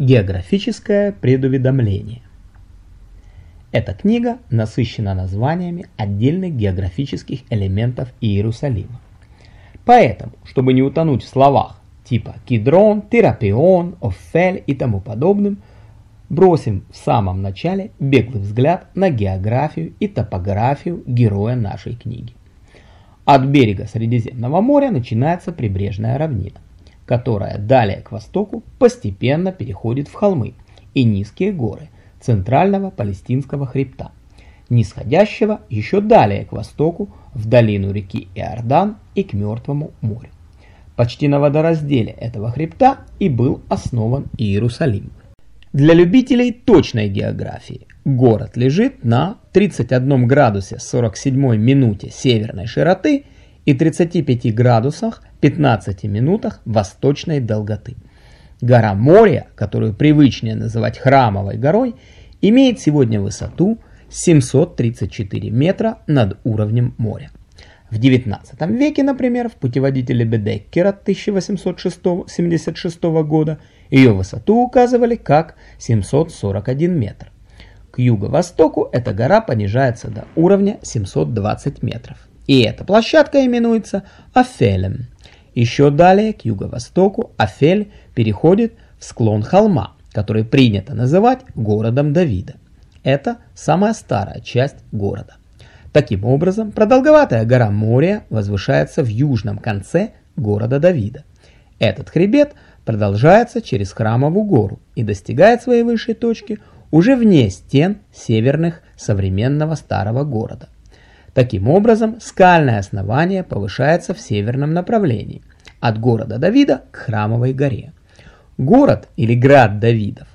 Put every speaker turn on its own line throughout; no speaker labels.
Географическое предуведомление. Эта книга насыщена названиями отдельных географических элементов Иерусалима. Поэтому, чтобы не утонуть в словах типа Кидрон, Терапион, Офель и тому подобным, бросим в самом начале беглый взгляд на географию и топографию героя нашей книги. От берега Средиземного моря начинается прибрежная равнина которая далее к востоку постепенно переходит в холмы и низкие горы центрального палестинского хребта, нисходящего еще далее к востоку в долину реки Иордан и к Мертвому морю. Почти на водоразделе этого хребта и был основан Иерусалим. Для любителей точной географии город лежит на 31 градусе 47 минуте северной широты и 35 градусах 15 минутах восточной долготы. Гора Мория, которую привычнее называть Храмовой горой, имеет сегодня высоту 734 метра над уровнем моря. В 19 веке, например, в путеводителе Бедеккера 1876 года ее высоту указывали как 741 метр. К юго-востоку эта гора понижается до уровня 720 метров. И эта площадка именуется Афелем. Еще далее, к юго-востоку, Афель переходит в склон холма, который принято называть городом Давида. Это самая старая часть города. Таким образом, продолговатая гора Мория возвышается в южном конце города Давида. Этот хребет продолжается через Храмову гору и достигает своей высшей точки уже вне стен северных современного старого города. Таким образом, скальное основание повышается в северном направлении, от города Давида к Храмовой горе. Город или град Давидов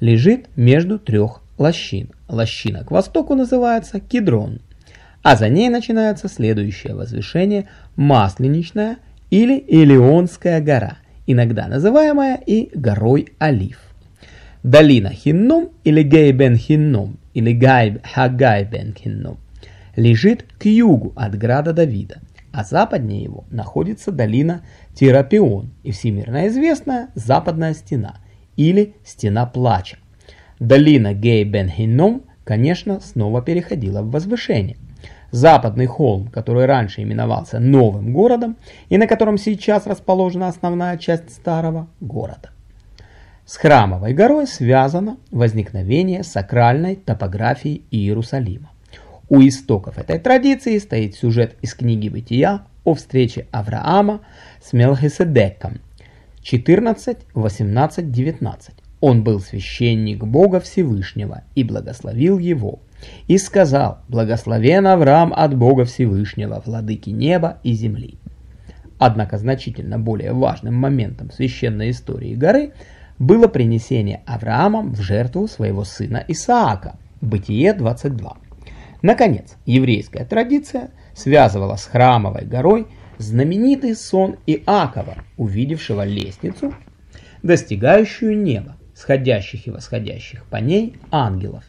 лежит между трех лощин. Лощина к востоку называется Кедрон, а за ней начинается следующее возвышение Масленичная или Илионская гора, иногда называемая и горой Олив. Долина Хинном или Гейбен Хинном или Гайб Хагайбен Хинном лежит к югу от града Давида, а западнее его находится долина Терапион и всемирно известная Западная стена или Стена Плача. Долина Гей-Бен-Хинном, конечно, снова переходила в возвышение. Западный холм, который раньше именовался Новым городом и на котором сейчас расположена основная часть старого города. С Храмовой горой связано возникновение сакральной топографии Иерусалима. У истоков этой традиции стоит сюжет из книги Бытия о встрече Авраама с Мелхиседеком 14, 18, 19. Он был священник Бога Всевышнего и благословил его. И сказал, благословен Авраам от Бога Всевышнего, владыки неба и земли. Однако значительно более важным моментом священной истории горы было принесение Авраамом в жертву своего сына Исаака, Бытие 22. Наконец, еврейская традиция связывала с храмовой горой знаменитый сон Иакова, увидевшего лестницу, достигающую неба, сходящих и восходящих по ней ангелов.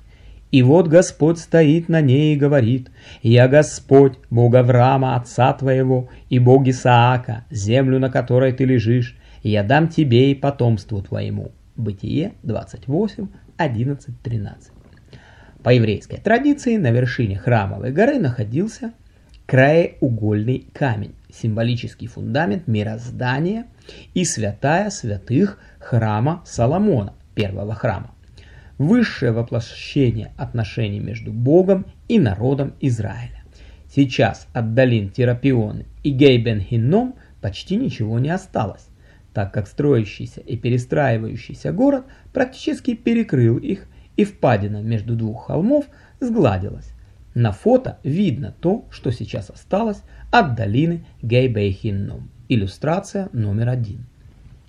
И вот Господь стоит на ней и говорит, «Я Господь, Бог Авраама, отца твоего, и Бог Исаака, землю, на которой ты лежишь, я дам тебе и потомству твоему». Бытие 28, 11, 13. По еврейской традиции на вершине храмовой горы находился краеугольный камень, символический фундамент мироздания и святая святых храма Соломона, первого храма. Высшее воплощение отношений между Богом и народом Израиля. Сейчас от долин Терапион и Гейбен-Хинном почти ничего не осталось, так как строящийся и перестраивающийся город практически перекрыл их и впадина между двух холмов сгладилась. На фото видно то, что сейчас осталось от долины Гейбейхинном. Иллюстрация номер один.